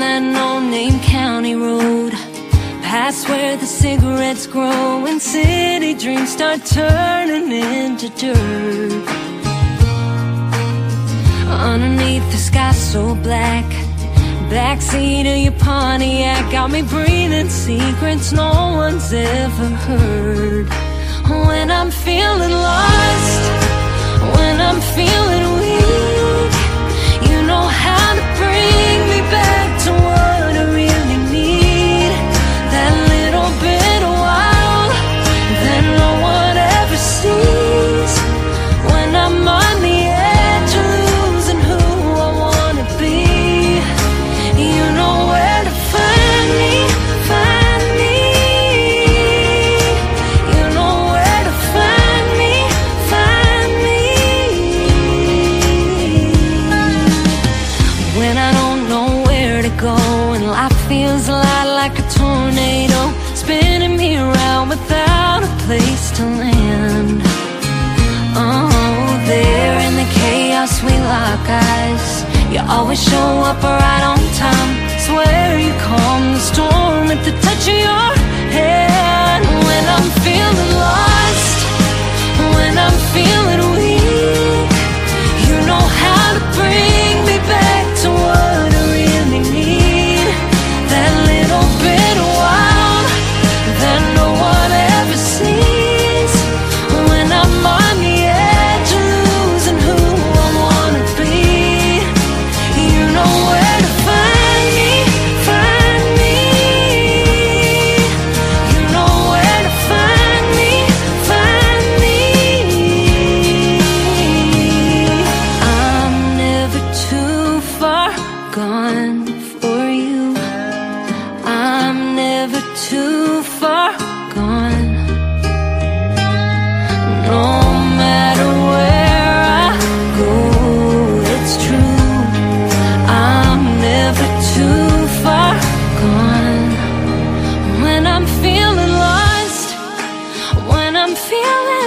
unnamed county road. Past where the cigarettes grow And city dreams start turning into dirt. Underneath the sky so black Backseat of your Pontiac Got me breathing secrets no one's ever heard. When I'm feeling lost When I'm feeling go And life feels a lot like a tornado Spinning me around without a place to land. Oh, there in the chaos we lock eyes. You always show up right on time. Swear you calm the storm at the touch of your gone for you. I'm never too far gone. No matter where I go, it's true. I'm never too far gone. When I'm feeling lost When I'm feeling